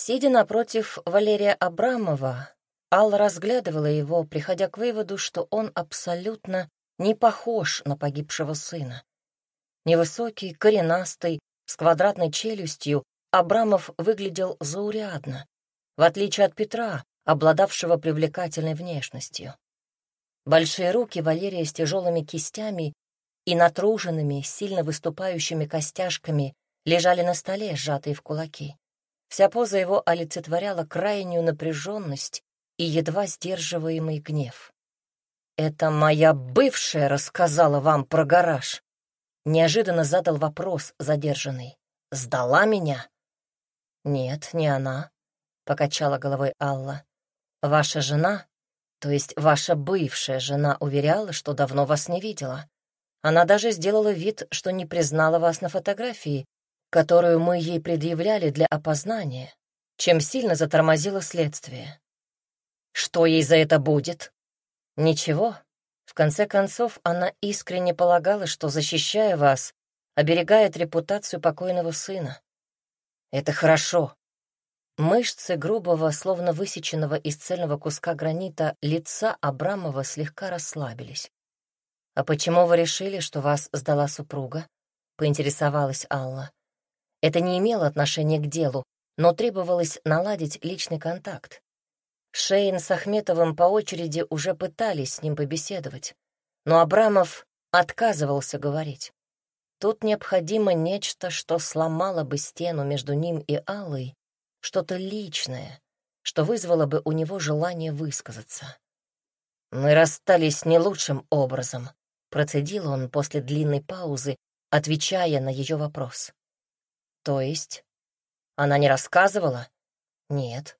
Сидя напротив Валерия Абрамова, Алла разглядывала его, приходя к выводу, что он абсолютно не похож на погибшего сына. Невысокий, коренастый, с квадратной челюстью, Абрамов выглядел заурядно, в отличие от Петра, обладавшего привлекательной внешностью. Большие руки Валерия с тяжелыми кистями и натруженными, сильно выступающими костяшками лежали на столе, сжатые в кулаки. Вся поза его олицетворяла крайнюю напряженность и едва сдерживаемый гнев. «Это моя бывшая рассказала вам про гараж?» Неожиданно задал вопрос задержанный. «Сдала меня?» «Нет, не она», — покачала головой Алла. «Ваша жена, то есть ваша бывшая жена, уверяла, что давно вас не видела. Она даже сделала вид, что не признала вас на фотографии, которую мы ей предъявляли для опознания, чем сильно затормозило следствие. Что ей за это будет? Ничего. В конце концов, она искренне полагала, что, защищая вас, оберегает репутацию покойного сына. Это хорошо. Мышцы грубого, словно высеченного из цельного куска гранита, лица Абрамова слегка расслабились. «А почему вы решили, что вас сдала супруга?» — поинтересовалась Алла. Это не имело отношения к делу, но требовалось наладить личный контакт. Шейн с Ахметовым по очереди уже пытались с ним побеседовать, но Абрамов отказывался говорить. Тут необходимо нечто, что сломало бы стену между ним и Аллой, что-то личное, что вызвало бы у него желание высказаться. «Мы расстались не лучшим образом», — процедил он после длинной паузы, отвечая на ее вопрос. «То есть? Она не рассказывала?» «Нет».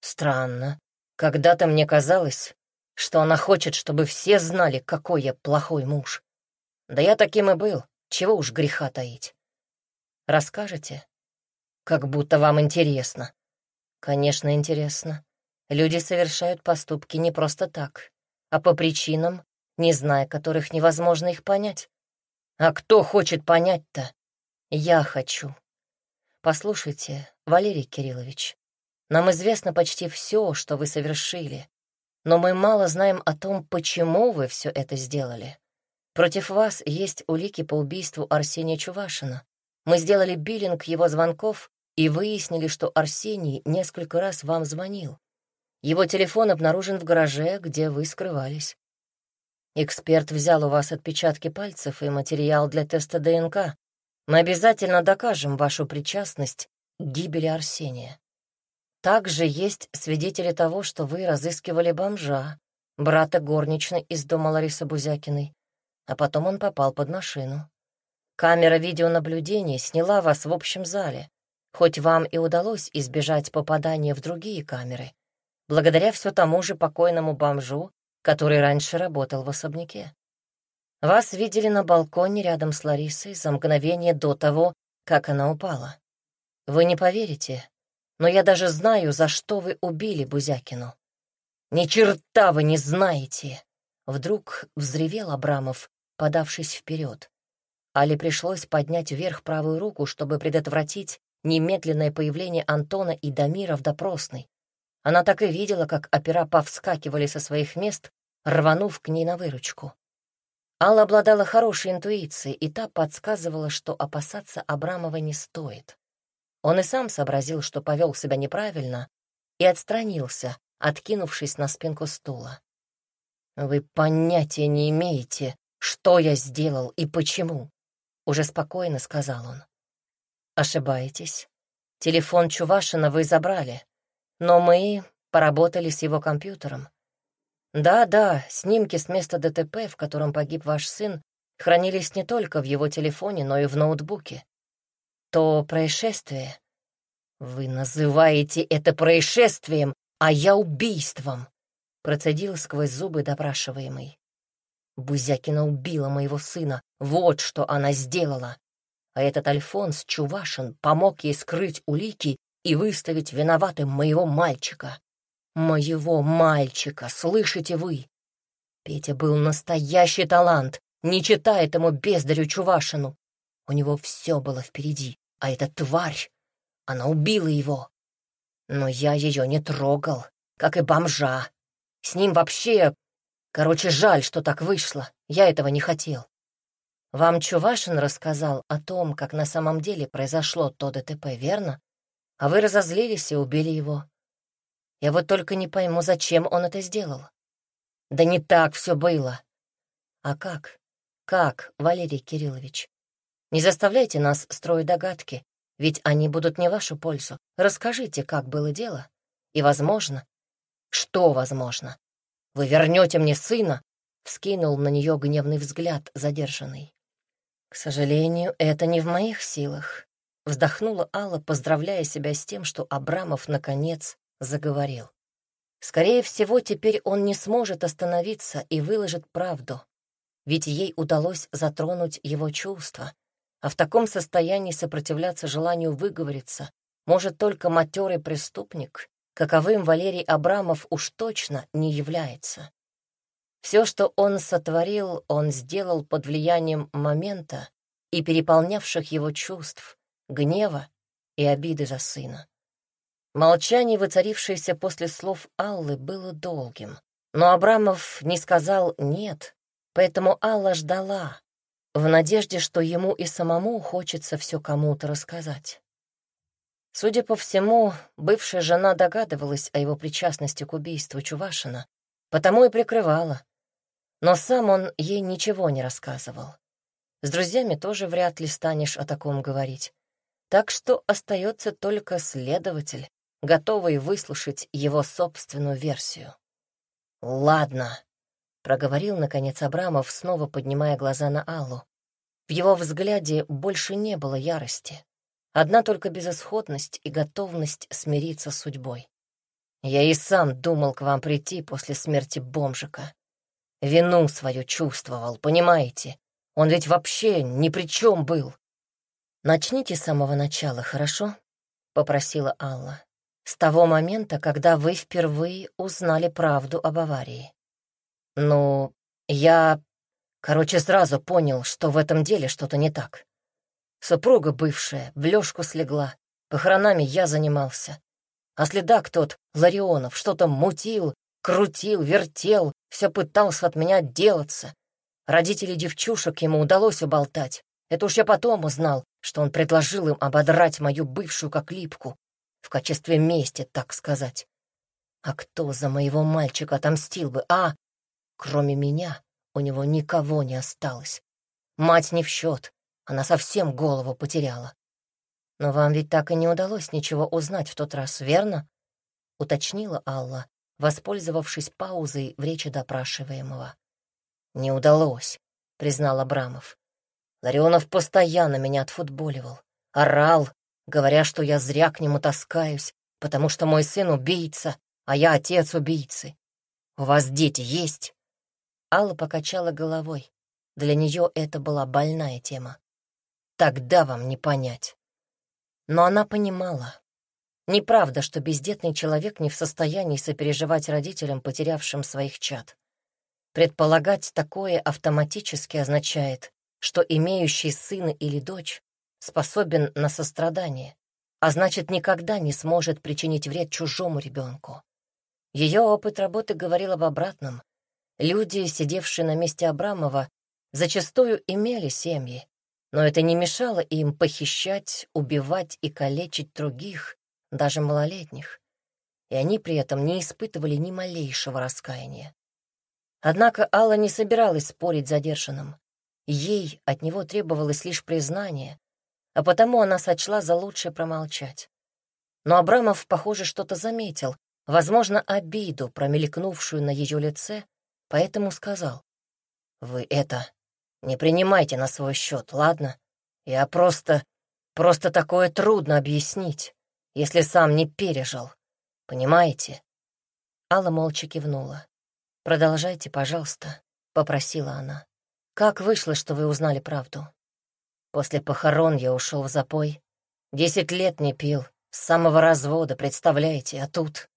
Странно. Когда-то мне казалось, что она хочет, чтобы все знали, какой я плохой муж. Да я таким и был, чего уж греха таить. Расскажете? Как будто вам интересно. Конечно, интересно. Люди совершают поступки не просто так, а по причинам, не зная которых невозможно их понять. А кто хочет понять-то? Я хочу. Послушайте, Валерий Кириллович, нам известно почти все, что вы совершили, но мы мало знаем о том, почему вы все это сделали. Против вас есть улики по убийству Арсения Чувашина. Мы сделали биллинг его звонков и выяснили, что Арсений несколько раз вам звонил. Его телефон обнаружен в гараже, где вы скрывались. Эксперт взял у вас отпечатки пальцев и материал для теста ДНК. Мы обязательно докажем вашу причастность к гибели Арсения. Также есть свидетели того, что вы разыскивали бомжа, брата горничной из дома Ларисы Бузякиной, а потом он попал под машину. Камера видеонаблюдения сняла вас в общем зале, хоть вам и удалось избежать попадания в другие камеры, благодаря все тому же покойному бомжу, который раньше работал в особняке. Вас видели на балконе рядом с Ларисой за мгновение до того, как она упала. Вы не поверите, но я даже знаю, за что вы убили Бузякину. Ни черта вы не знаете!» Вдруг взревел Абрамов, подавшись вперед. Али пришлось поднять вверх правую руку, чтобы предотвратить немедленное появление Антона и Дамира в допросной. Она так и видела, как опера повскакивали со своих мест, рванув к ней на выручку. Алла обладала хорошей интуицией, и та подсказывала, что опасаться Абрамова не стоит. Он и сам сообразил, что повел себя неправильно, и отстранился, откинувшись на спинку стула. «Вы понятия не имеете, что я сделал и почему», — уже спокойно сказал он. «Ошибаетесь. Телефон Чувашина вы забрали, но мы поработали с его компьютером. Да-да, снимки с места ДТП, в котором погиб ваш сын, хранились не только в его телефоне, но и в ноутбуке то происшествие. Вы называете это происшествием, а я убийством, процедил сквозь зубы допрашиваемый. Бузякина убила моего сына, вот что она сделала. А этот Альфонс Чувашин помог ей скрыть улики и выставить виноватым моего мальчика. Моего мальчика, слышите вы? Петя был настоящий талант, не читая этому бездарю Чувашину. У него все было впереди, а эта тварь, она убила его. Но я ее не трогал, как и бомжа. С ним вообще... Короче, жаль, что так вышло. Я этого не хотел. Вам Чувашин рассказал о том, как на самом деле произошло то ДТП, верно? А вы разозлились и убили его. Я вот только не пойму, зачем он это сделал. Да не так все было. А как? Как, Валерий Кириллович? Не заставляйте нас строить догадки, ведь они будут не вашу пользу. Расскажите, как было дело. И, возможно... Что возможно? Вы вернете мне сына? Вскинул на нее гневный взгляд задержанный. К сожалению, это не в моих силах. Вздохнула Алла, поздравляя себя с тем, что Абрамов, наконец, заговорил. Скорее всего, теперь он не сможет остановиться и выложит правду, ведь ей удалось затронуть его чувства, а в таком состоянии сопротивляться желанию выговориться может только матерый преступник, каковым Валерий Абрамов уж точно не является. Все, что он сотворил, он сделал под влиянием момента и переполнявших его чувств, гнева и обиды за сына. Молчание, воцарившееся после слов Аллы, было долгим. Но Абрамов не сказал «нет», поэтому Алла ждала, в надежде, что ему и самому хочется все кому-то рассказать. Судя по всему, бывшая жена догадывалась о его причастности к убийству Чувашина, потому и прикрывала. Но сам он ей ничего не рассказывал. С друзьями тоже вряд ли станешь о таком говорить. Так что остается только следователь, готовый выслушать его собственную версию. «Ладно», — проговорил, наконец, Абрамов, снова поднимая глаза на Аллу. В его взгляде больше не было ярости. Одна только безысходность и готовность смириться с судьбой. Я и сам думал к вам прийти после смерти бомжика. Вину свою чувствовал, понимаете? Он ведь вообще ни при чем был. «Начните с самого начала, хорошо?» — попросила Алла с того момента, когда вы впервые узнали правду об аварии. Ну, я, короче, сразу понял, что в этом деле что-то не так. Супруга бывшая в лёжку слегла, похоронами я занимался. А следак тот, Ларионов, что-то мутил, крутил, вертел, все пытался от меня отделаться. Родители девчушек ему удалось уболтать. Это уж я потом узнал, что он предложил им ободрать мою бывшую как липку, в качестве мести, так сказать. А кто за моего мальчика отомстил бы, а? Кроме меня у него никого не осталось. Мать не в счет, она совсем голову потеряла. Но вам ведь так и не удалось ничего узнать в тот раз, верно? Уточнила Алла, воспользовавшись паузой в речи допрашиваемого. «Не удалось», — признал Абрамов. Ларионов постоянно меня отфутболивал, орал, говоря, что я зря к нему таскаюсь, потому что мой сын убийца, а я отец убийцы. У вас дети есть?» Алла покачала головой. Для нее это была больная тема. Тогда вам не понять. Но она понимала. Неправда, что бездетный человек не в состоянии сопереживать родителям, потерявшим своих чад. Предполагать такое автоматически означает, что имеющий сына или дочь способен на сострадание, а значит, никогда не сможет причинить вред чужому ребенку. Ее опыт работы говорил об обратном. Люди, сидевшие на месте Абрамова, зачастую имели семьи, но это не мешало им похищать, убивать и калечить других, даже малолетних. И они при этом не испытывали ни малейшего раскаяния. Однако Алла не собиралась спорить с задержанным. Ей от него требовалось лишь признание, а потому она сочла за лучшее промолчать. Но Абрамов, похоже, что-то заметил, возможно, обиду, промелькнувшую на ее лице, поэтому сказал, «Вы это не принимайте на свой счет, ладно? Я просто... просто такое трудно объяснить, если сам не пережил. Понимаете?» Алла молча кивнула. «Продолжайте, пожалуйста», — попросила она. «Как вышло, что вы узнали правду?» После похорон я ушел в запой. Десять лет не пил, с самого развода, представляете, а тут...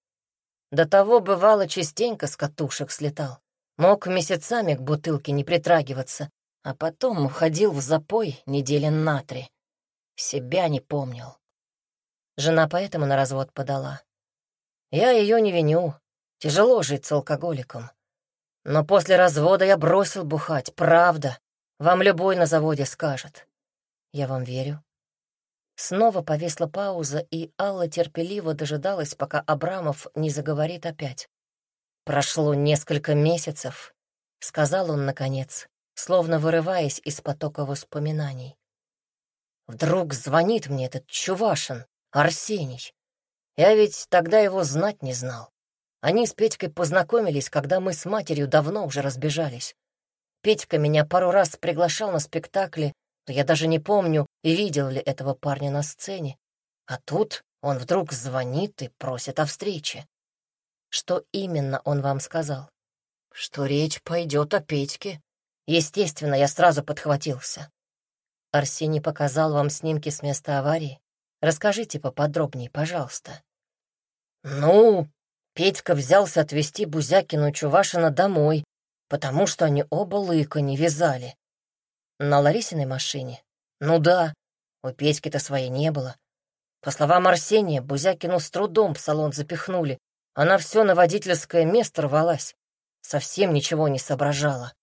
До того, бывало, частенько с катушек слетал. Мог месяцами к бутылке не притрагиваться, а потом уходил в запой недели на три. Себя не помнил. Жена поэтому на развод подала. Я ее не виню. Тяжело жить с алкоголиком. Но после развода я бросил бухать, правда. Вам любой на заводе скажет. Я вам верю. Снова повисла пауза, и Алла терпеливо дожидалась, пока Абрамов не заговорит опять. «Прошло несколько месяцев», — сказал он наконец, словно вырываясь из потока воспоминаний. «Вдруг звонит мне этот Чувашин, Арсений. Я ведь тогда его знать не знал. Они с Петькой познакомились, когда мы с матерью давно уже разбежались. Петька меня пару раз приглашал на спектакли, но я даже не помню, видел ли этого парня на сцене. А тут он вдруг звонит и просит о встрече. Что именно он вам сказал? Что речь пойдет о Петьке. Естественно, я сразу подхватился. Арсений показал вам снимки с места аварии. Расскажите поподробнее, пожалуйста. Ну, Петька взялся отвезти Бузякину Чувашина домой, потому что они оба лыка не вязали. На Ларисиной машине? Ну да, у Петьки-то своей не было. По словам Арсения, Бузякину с трудом в салон запихнули. Она все на водительское место рвалась. Совсем ничего не соображала.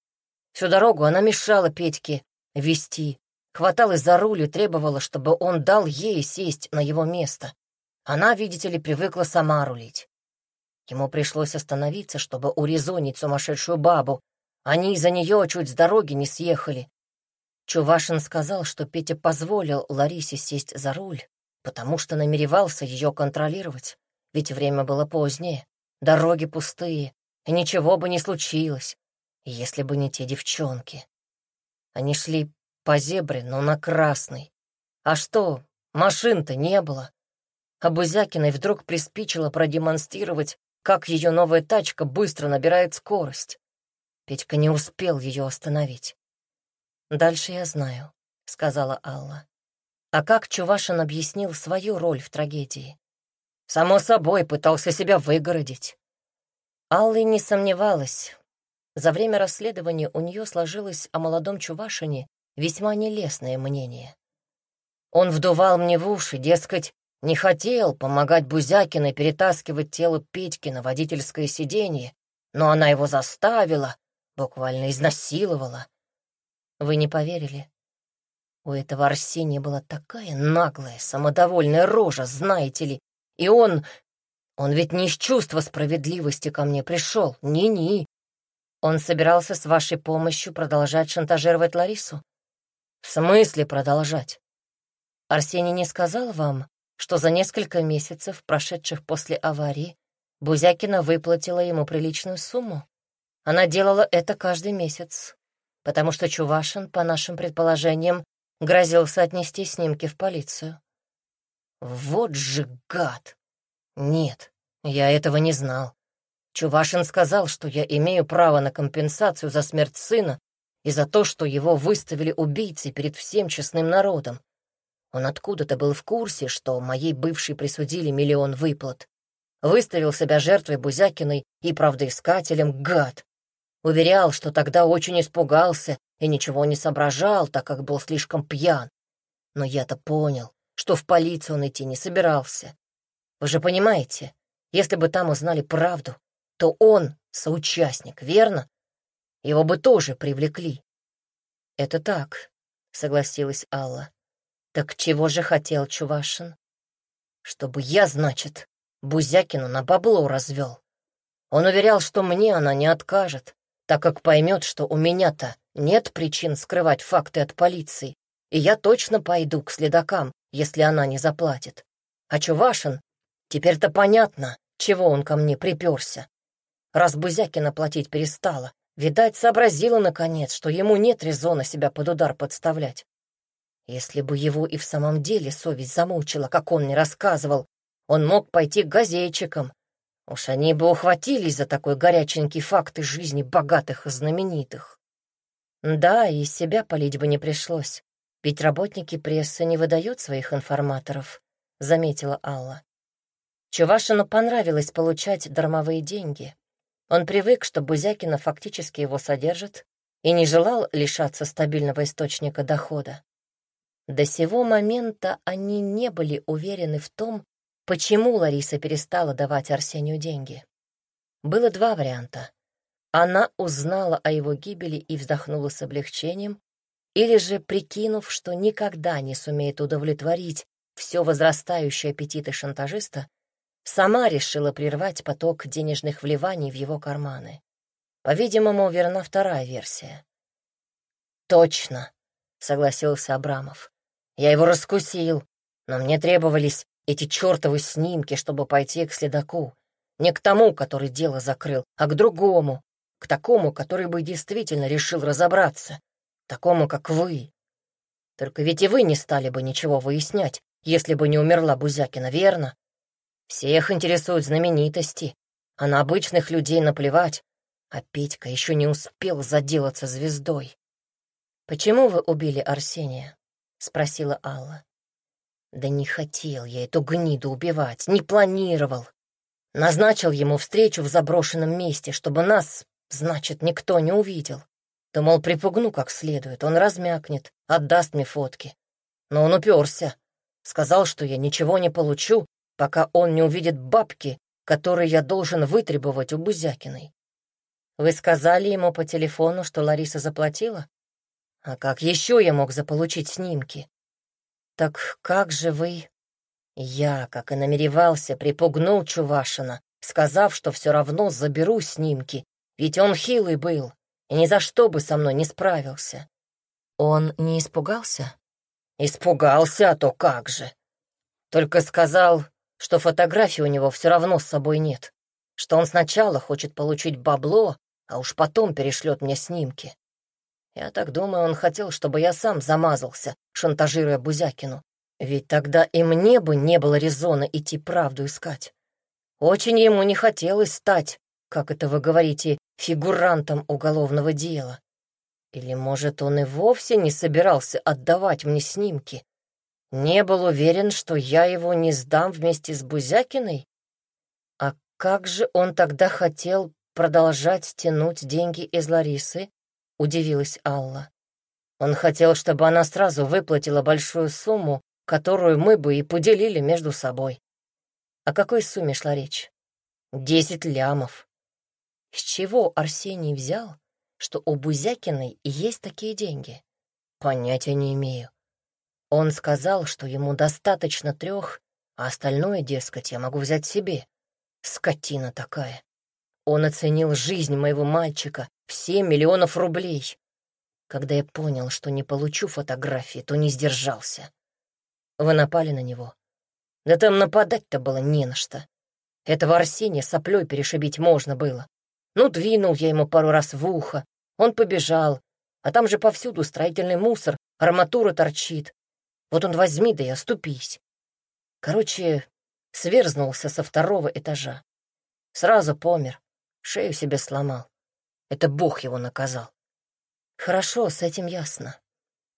Всю дорогу она мешала Петьке вести, хваталась за руль и требовала, чтобы он дал ей сесть на его место. Она, видите ли, привыкла сама рулить. Ему пришлось остановиться, чтобы урезонить сумасшедшую бабу. Они из-за нее чуть с дороги не съехали. Чувашин сказал, что Петя позволил Ларисе сесть за руль, потому что намеревался ее контролировать, ведь время было позднее, дороги пустые, и ничего бы не случилось, если бы не те девчонки. Они шли по зебре, но на красный. А что, машин-то не было. А Бузякиной вдруг приспичило продемонстрировать как ее новая тачка быстро набирает скорость. Петька не успел ее остановить. «Дальше я знаю», — сказала Алла. А как Чувашин объяснил свою роль в трагедии? Само собой, пытался себя выгородить. Алла не сомневалась. За время расследования у нее сложилось о молодом Чувашине весьма нелестное мнение. Он вдувал мне в уши, дескать, не хотел помогать Бузякиной перетаскивать тело Петьки на водительское сиденье, но она его заставила, буквально изнасиловала. Вы не поверили? У этого Арсения была такая наглая, самодовольная рожа, знаете ли, и он... Он ведь не из чувства справедливости ко мне пришел, ни-ни. Он собирался с вашей помощью продолжать шантажировать Ларису? В смысле продолжать? Арсений не сказал вам, что за несколько месяцев, прошедших после аварии, Бузякина выплатила ему приличную сумму. Она делала это каждый месяц, потому что Чувашин, по нашим предположениям, грозился отнести снимки в полицию. Вот же гад! Нет, я этого не знал. Чувашин сказал, что я имею право на компенсацию за смерть сына и за то, что его выставили убийцей перед всем честным народом. Он откуда-то был в курсе, что моей бывшей присудили миллион выплат. Выставил себя жертвой Бузякиной и правдоискателем, гад. Уверял, что тогда очень испугался и ничего не соображал, так как был слишком пьян. Но я-то понял, что в полицию он идти не собирался. Вы же понимаете, если бы там узнали правду, то он соучастник, верно? Его бы тоже привлекли. Это так, согласилась Алла. Так чего же хотел Чувашин? Чтобы я, значит, Бузякину на бабло развел. Он уверял, что мне она не откажет, так как поймет, что у меня-то нет причин скрывать факты от полиции, и я точно пойду к следакам, если она не заплатит. А Чувашин, теперь-то понятно, чего он ко мне приперся. Раз Бузякина платить перестала, видать, сообразила наконец, что ему нет резона себя под удар подставлять. Если бы его и в самом деле совесть замучила, как он мне рассказывал, он мог пойти к газетчикам. Уж они бы ухватились за такой горяченький факт из жизни богатых и знаменитых. Да, и себя полить бы не пришлось, ведь работники прессы не выдают своих информаторов, заметила Алла. Чувашину понравилось получать дармовые деньги. Он привык, что Бузякина фактически его содержит, и не желал лишаться стабильного источника дохода. До сего момента они не были уверены в том, почему Лариса перестала давать Арсению деньги. Было два варианта. Она узнала о его гибели и вздохнула с облегчением, или же, прикинув, что никогда не сумеет удовлетворить все возрастающие аппетиты шантажиста, сама решила прервать поток денежных вливаний в его карманы. По-видимому, верна вторая версия. «Точно», — согласился Абрамов. «Я его раскусил, но мне требовались эти чертовы снимки, чтобы пойти к следаку. Не к тому, который дело закрыл, а к другому, к такому, который бы действительно решил разобраться, такому, как вы. Только ведь и вы не стали бы ничего выяснять, если бы не умерла Бузякина, верно? Всех интересуют знаменитости, а на обычных людей наплевать, а Петька еще не успел заделаться звездой. «Почему вы убили Арсения?» — спросила Алла. «Да не хотел я эту гниду убивать, не планировал. Назначил ему встречу в заброшенном месте, чтобы нас, значит, никто не увидел. Думал, припугну как следует, он размякнет, отдаст мне фотки. Но он уперся. Сказал, что я ничего не получу, пока он не увидит бабки, которые я должен вытребовать у Бузякиной. Вы сказали ему по телефону, что Лариса заплатила? А как еще я мог заполучить снимки? Так как же вы... Я, как и намеревался, припугнул Чувашина, сказав, что все равно заберу снимки, ведь он хилый был и ни за что бы со мной не справился. Он не испугался? Испугался, а то как же. Только сказал, что фотографии у него все равно с собой нет, что он сначала хочет получить бабло, а уж потом перешлет мне снимки. Я так думаю, он хотел, чтобы я сам замазался, шантажируя Бузякину. Ведь тогда и мне бы не было резона идти правду искать. Очень ему не хотелось стать, как это вы говорите, фигурантом уголовного дела. Или, может, он и вовсе не собирался отдавать мне снимки? Не был уверен, что я его не сдам вместе с Бузякиной? А как же он тогда хотел продолжать тянуть деньги из Ларисы? Удивилась Алла. Он хотел, чтобы она сразу выплатила большую сумму, которую мы бы и поделили между собой. О какой сумме шла речь? Десять лямов. С чего Арсений взял, что у Бузякиной есть такие деньги? Понятия не имею. Он сказал, что ему достаточно трех, а остальное, дескать, я могу взять себе. Скотина такая. Он оценил жизнь моего мальчика семь миллионов рублей. Когда я понял, что не получу фотографии, то не сдержался. Вы напали на него. Да там нападать-то было не на что. Этого Арсения соплей перешибить можно было. Ну, двинул я ему пару раз в ухо, он побежал, а там же повсюду строительный мусор, арматура торчит. Вот он возьми да и оступись. Короче, сверзнулся со второго этажа. Сразу помер, шею себе сломал. Это Бог его наказал. Хорошо, с этим ясно.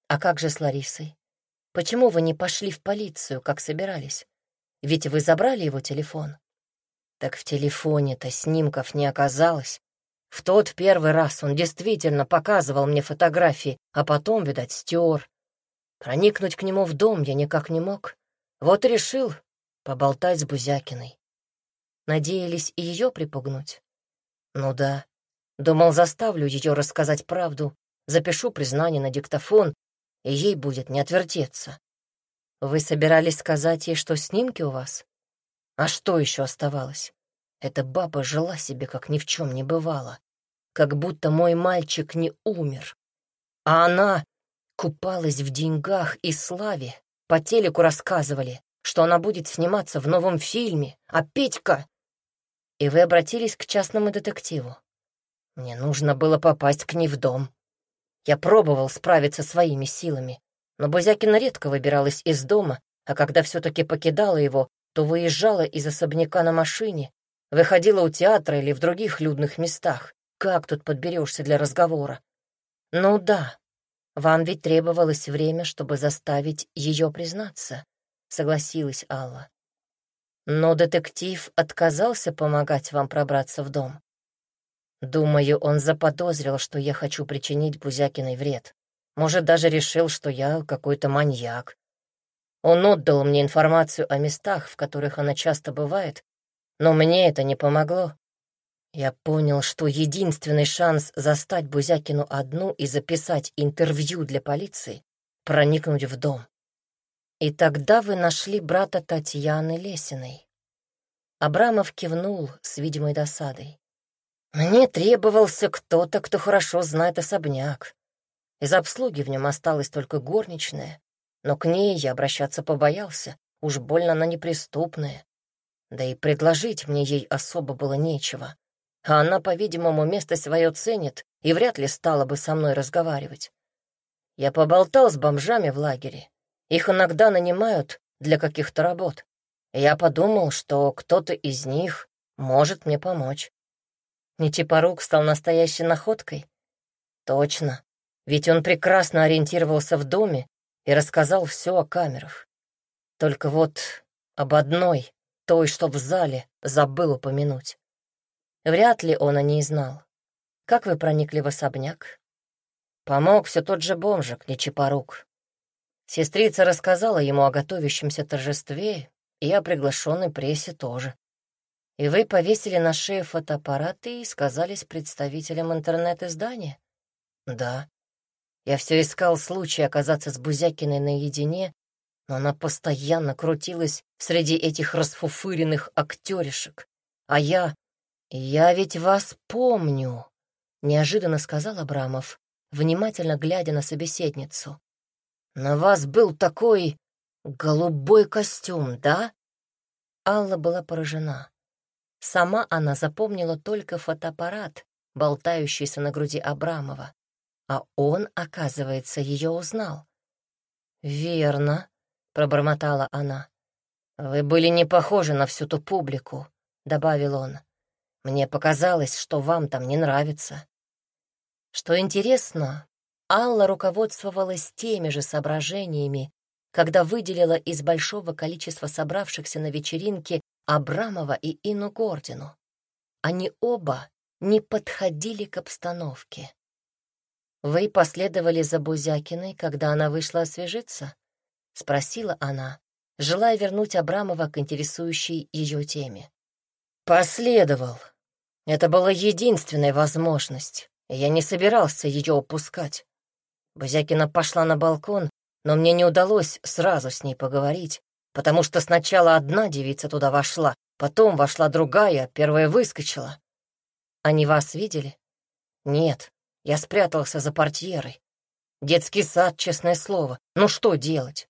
А как же с Ларисой? Почему вы не пошли в полицию, как собирались? Ведь вы забрали его телефон. Так в телефоне-то снимков не оказалось. В тот первый раз он действительно показывал мне фотографии, а потом, видать, стер. Проникнуть к нему в дом я никак не мог. Вот и решил поболтать с Бузякиной. Надеялись ее припугнуть? Ну да. Думал, заставлю ее рассказать правду, запишу признание на диктофон, и ей будет не отвертеться. Вы собирались сказать ей, что снимки у вас? А что еще оставалось? Эта баба жила себе, как ни в чем не бывало, как будто мой мальчик не умер. А она купалась в деньгах и славе. По телеку рассказывали, что она будет сниматься в новом фильме, а Петька... И вы обратились к частному детективу. Мне нужно было попасть к ней в дом. Я пробовал справиться своими силами, но Бузякина редко выбиралась из дома, а когда все-таки покидала его, то выезжала из особняка на машине, выходила у театра или в других людных местах. Как тут подберешься для разговора? Ну да, вам ведь требовалось время, чтобы заставить ее признаться, согласилась Алла. Но детектив отказался помогать вам пробраться в дом. Думаю, он заподозрил, что я хочу причинить Бузякиной вред. Может, даже решил, что я какой-то маньяк. Он отдал мне информацию о местах, в которых она часто бывает, но мне это не помогло. Я понял, что единственный шанс застать Бузякину одну и записать интервью для полиции — проникнуть в дом. И тогда вы нашли брата Татьяны Лесиной. Абрамов кивнул с видимой досадой. Мне требовался кто-то, кто хорошо знает особняк. Из обслуги в нем осталась только горничная, но к ней я обращаться побоялся, уж больно она неприступная. Да и предложить мне ей особо было нечего. А она, по-видимому, место свое ценит и вряд ли стала бы со мной разговаривать. Я поболтал с бомжами в лагере. Их иногда нанимают для каких-то работ. Я подумал, что кто-то из них может мне помочь. Нечипорук стал настоящей находкой? Точно, ведь он прекрасно ориентировался в доме и рассказал все о камерах. Только вот об одной, той, что в зале, забыл упомянуть. Вряд ли он о ней знал. Как вы проникли в особняк? Помог все тот же бомжик, Нечипорук. Сестрица рассказала ему о готовящемся торжестве и о приглашенной прессе тоже. И вы повесили на шею фотоаппараты и сказались представителям интернет-издания? Да. Я все искал случай оказаться с Бузякиной наедине, но она постоянно крутилась среди этих расфуфыренных актеришек. А я... Я ведь вас помню, — неожиданно сказал Абрамов, внимательно глядя на собеседницу. На вас был такой голубой костюм, да? Алла была поражена. Сама она запомнила только фотоаппарат, болтающийся на груди Абрамова а он, оказывается, ее узнал. «Верно», — пробормотала она. «Вы были не похожи на всю ту публику», — добавил он. «Мне показалось, что вам там не нравится». Что интересно, Алла руководствовалась теми же соображениями, когда выделила из большого количества собравшихся на вечеринке Абрамова и Инну Гордину. Они оба не подходили к обстановке. «Вы последовали за Бузякиной, когда она вышла освежиться?» — спросила она, желая вернуть Абрамова к интересующей ее теме. «Последовал. Это была единственная возможность, и я не собирался ее упускать. Бузякина пошла на балкон, но мне не удалось сразу с ней поговорить, потому что сначала одна девица туда вошла, потом вошла другая, первая выскочила. Они вас видели? Нет, я спрятался за портьерой. Детский сад, честное слово. Ну что делать?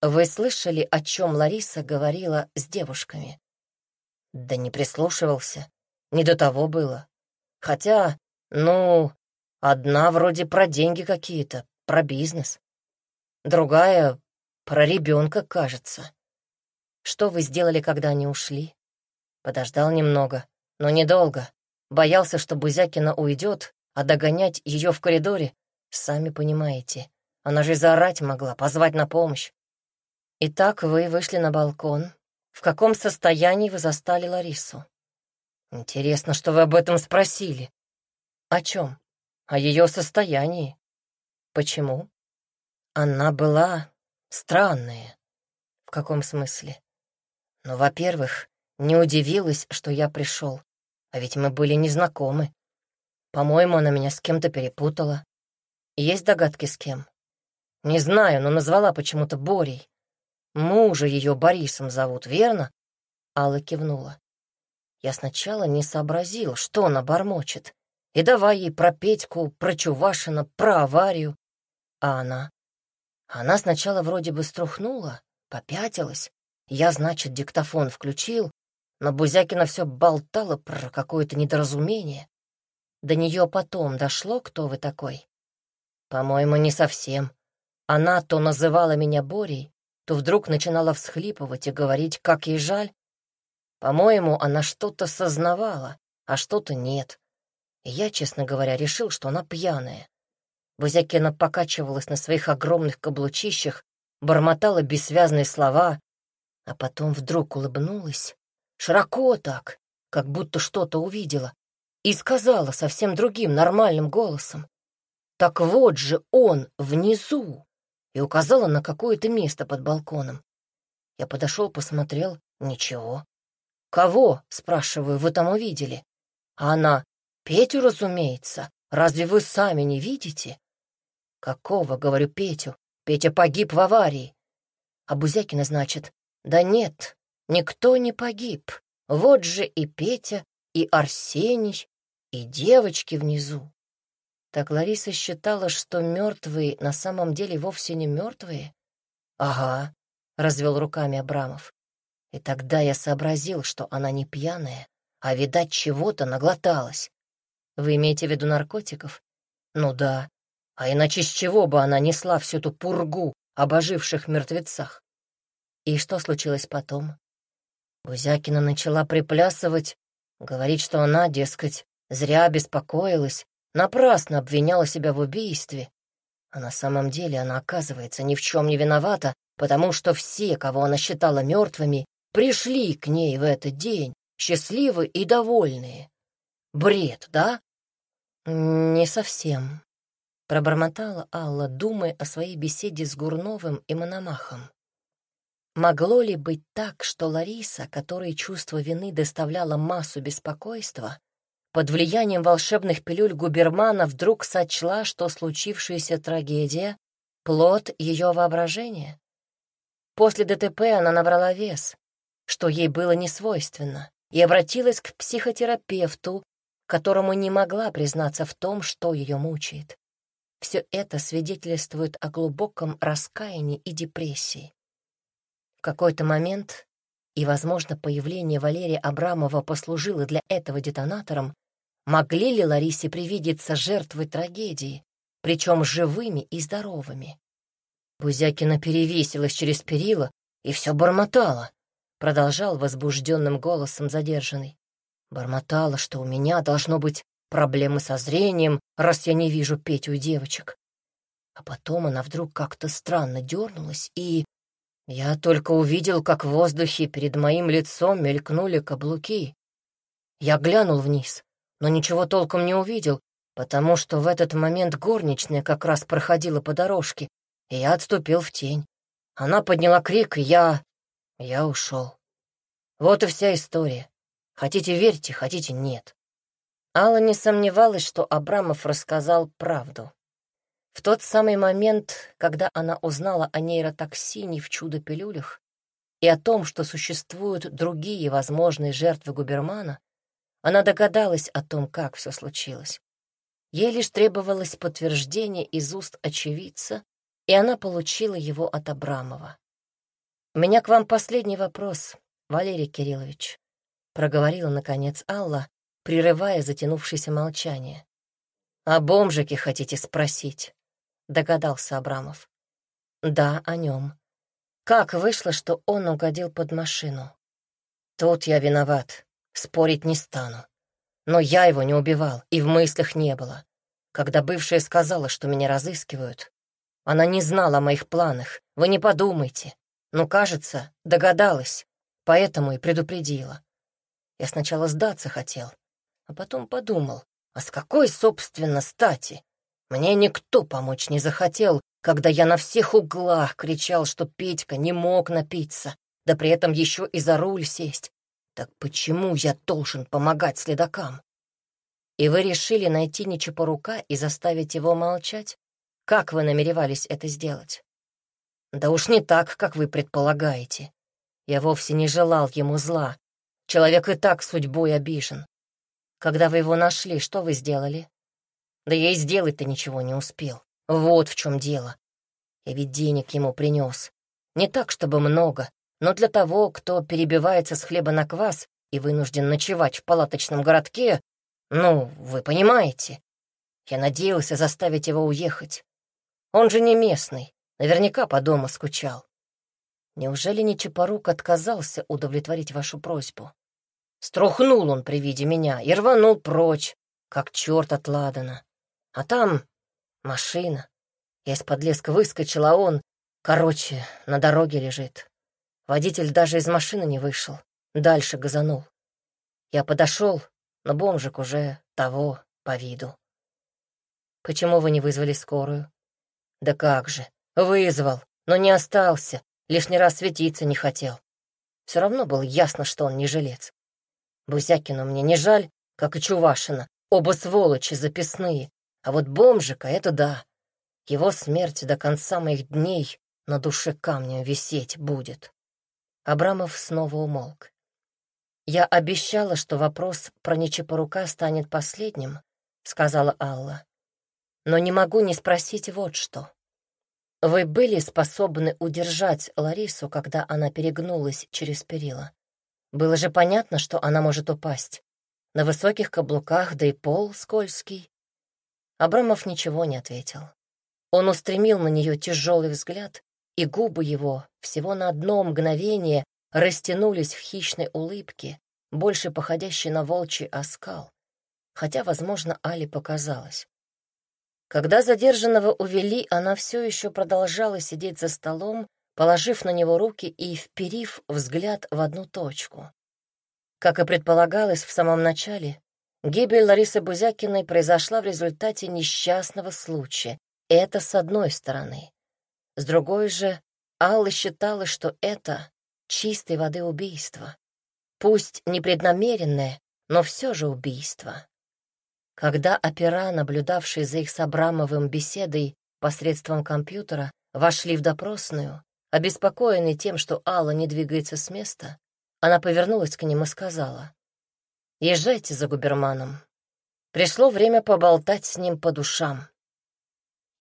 Вы слышали, о чем Лариса говорила с девушками? Да не прислушивался. Не до того было. Хотя, ну, одна вроде про деньги какие-то, про бизнес. Другая про ребенка, кажется. Что вы сделали, когда они ушли? Подождал немного, но недолго. Боялся, что Бузякина уйдет, а догонять ее в коридоре, сами понимаете, она же заорать могла, позвать на помощь. Итак, вы вышли на балкон. В каком состоянии вы застали Ларису? Интересно, что вы об этом спросили. О чем? О ее состоянии. Почему? Она была странная. В каком смысле? Ну, во-первых, не удивилась, что я пришел, а ведь мы были незнакомы. По-моему, она меня с кем-то перепутала. Есть догадки, с кем? Не знаю, но назвала почему-то Борей. Мужа ее Борисом зовут, верно? Алла кивнула. Я сначала не сообразил, что она бормочет. И давай ей про Петьку, про Чувашина, про аварию. А она? Она сначала вроде бы струхнула, попятилась. Я, значит, диктофон включил, но Бузякина все болтала про какое-то недоразумение. До нее потом дошло, кто вы такой? По-моему, не совсем. Она то называла меня Борей, то вдруг начинала всхлипывать и говорить, как ей жаль. По-моему, она что-то сознавала, а что-то нет. Я, честно говоря, решил, что она пьяная. Бузякина покачивалась на своих огромных каблучищах, бормотала бессвязные слова, а потом вдруг улыбнулась, широко так, как будто что-то увидела, и сказала совсем другим нормальным голосом. «Так вот же он внизу! и указала на какое-то место под балконом. Я подошел, посмотрел, ничего. «Кого?» — спрашиваю, «вы там увидели?» А она, «Петю, разумеется. Разве вы сами не видите?» «Какого?» — говорю Петю. «Петя погиб в аварии». А Бузякина, значит, «Да нет, никто не погиб. Вот же и Петя, и Арсений, и девочки внизу». Так Лариса считала, что мертвые на самом деле вовсе не мертвые? «Ага», — развел руками Абрамов. И тогда я сообразил, что она не пьяная, а, видать, чего-то наглоталась. Вы имеете в виду наркотиков? Ну да. А иначе с чего бы она несла всю эту пургу об оживших мертвецах? И что случилось потом? Бузякина начала приплясывать, говорить, что она, дескать, зря беспокоилась, напрасно обвиняла себя в убийстве. А на самом деле она, оказывается, ни в чем не виновата, потому что все, кого она считала мертвыми, пришли к ней в этот день, счастливы и довольные. Бред, да? Не совсем, пробормотала Алла, думая о своей беседе с Гурновым и Мономахом. Могло ли быть так, что Лариса, которой чувство вины доставляло массу беспокойства, под влиянием волшебных пилюль Губермана вдруг сочла, что случившаяся трагедия — плод ее воображения? После ДТП она набрала вес, что ей было не свойственно, и обратилась к психотерапевту, которому не могла признаться в том, что ее мучает. Все это свидетельствует о глубоком раскаянии и депрессии. В какой-то момент, и, возможно, появление Валерия Абрамова послужило для этого детонатором, могли ли Ларисе привидеться жертвы трагедии, причем живыми и здоровыми? Бузякина перевесилась через перила и все бормотала продолжал возбужденным голосом задержанный. Бормотала, что у меня должно быть проблемы со зрением, раз я не вижу Петю и девочек. А потом она вдруг как-то странно дернулась, и я только увидел, как в воздухе перед моим лицом мелькнули каблуки. Я глянул вниз, но ничего толком не увидел, потому что в этот момент горничная как раз проходила по дорожке, и я отступил в тень. Она подняла крик, и я... Я ушел. Вот и вся история. Хотите верьте, хотите нет. Алла не сомневалась, что Абрамов рассказал правду. В тот самый момент, когда она узнала о нейротоксине в чудо-пилюлях и о том, что существуют другие возможные жертвы Губермана, она догадалась о том, как все случилось. Ей лишь требовалось подтверждение из уст очевидца, и она получила его от Абрамова. «У меня к вам последний вопрос, Валерий Кириллович», — проговорила, наконец, Алла, прерывая затянувшееся молчание. «О бомжике хотите спросить?» — догадался Абрамов. «Да, о нем. Как вышло, что он угодил под машину?» «Тут я виноват, спорить не стану. Но я его не убивал, и в мыслях не было. Когда бывшая сказала, что меня разыскивают, она не знала о моих планах, вы не подумайте. Но, кажется, догадалась, поэтому и предупредила. Я сначала сдаться хотел, а потом подумал, а с какой, собственно, стати? Мне никто помочь не захотел, когда я на всех углах кричал, что Петька не мог напиться, да при этом еще и за руль сесть. Так почему я должен помогать следакам? И вы решили найти Нечапорука и заставить его молчать? Как вы намеревались это сделать? Да уж не так, как вы предполагаете. Я вовсе не желал ему зла. Человек и так судьбой обижен. Когда вы его нашли, что вы сделали? Да я и сделать-то ничего не успел. Вот в чем дело. Я ведь денег ему принес. Не так, чтобы много, но для того, кто перебивается с хлеба на квас и вынужден ночевать в палаточном городке, ну, вы понимаете. Я надеялся заставить его уехать. Он же не местный, наверняка по дому скучал. Неужели Нечапорук отказался удовлетворить вашу просьбу? Струхнул он при виде меня и рванул прочь, как черт от Ладана. А там машина. Я из-под леска выскочил, а он, короче, на дороге лежит. Водитель даже из машины не вышел, дальше газанул. Я подошел, но бомжик уже того по виду. Почему вы не вызвали скорую? Да как же, Вызвал, но не остался, лишний раз светиться не хотел. Все равно было ясно, что он не жилец. Бузякину мне не жаль, как и Чувашина. Оба сволочи записные. А вот бомжика — это да. Его смерть до конца моих дней на душе камнем висеть будет. Абрамов снова умолк. «Я обещала, что вопрос про Нечапорука станет последним», — сказала Алла. «Но не могу не спросить вот что. Вы были способны удержать Ларису, когда она перегнулась через перила? Было же понятно, что она может упасть. На высоких каблуках, да и пол скользкий». Абрамов ничего не ответил. Он устремил на нее тяжелый взгляд, и губы его всего на одно мгновение растянулись в хищной улыбке, больше походящей на волчий оскал, хотя, возможно, Али показалось. Когда задержанного увели, она все еще продолжала сидеть за столом, положив на него руки и вперив взгляд в одну точку. Как и предполагалось в самом начале, гибель Ларисы Бузякиной произошла в результате несчастного случая. Это с одной стороны. С другой же, Алла считала, что это чистой воды убийство. Пусть непреднамеренное, но все же убийство. Когда опера, наблюдавшие за их с Абрамовым беседой посредством компьютера, вошли в допросную, обеспокоенный тем, что Алла не двигается с места, она повернулась к ним и сказала, «Езжайте за губерманом. Пришло время поболтать с ним по душам».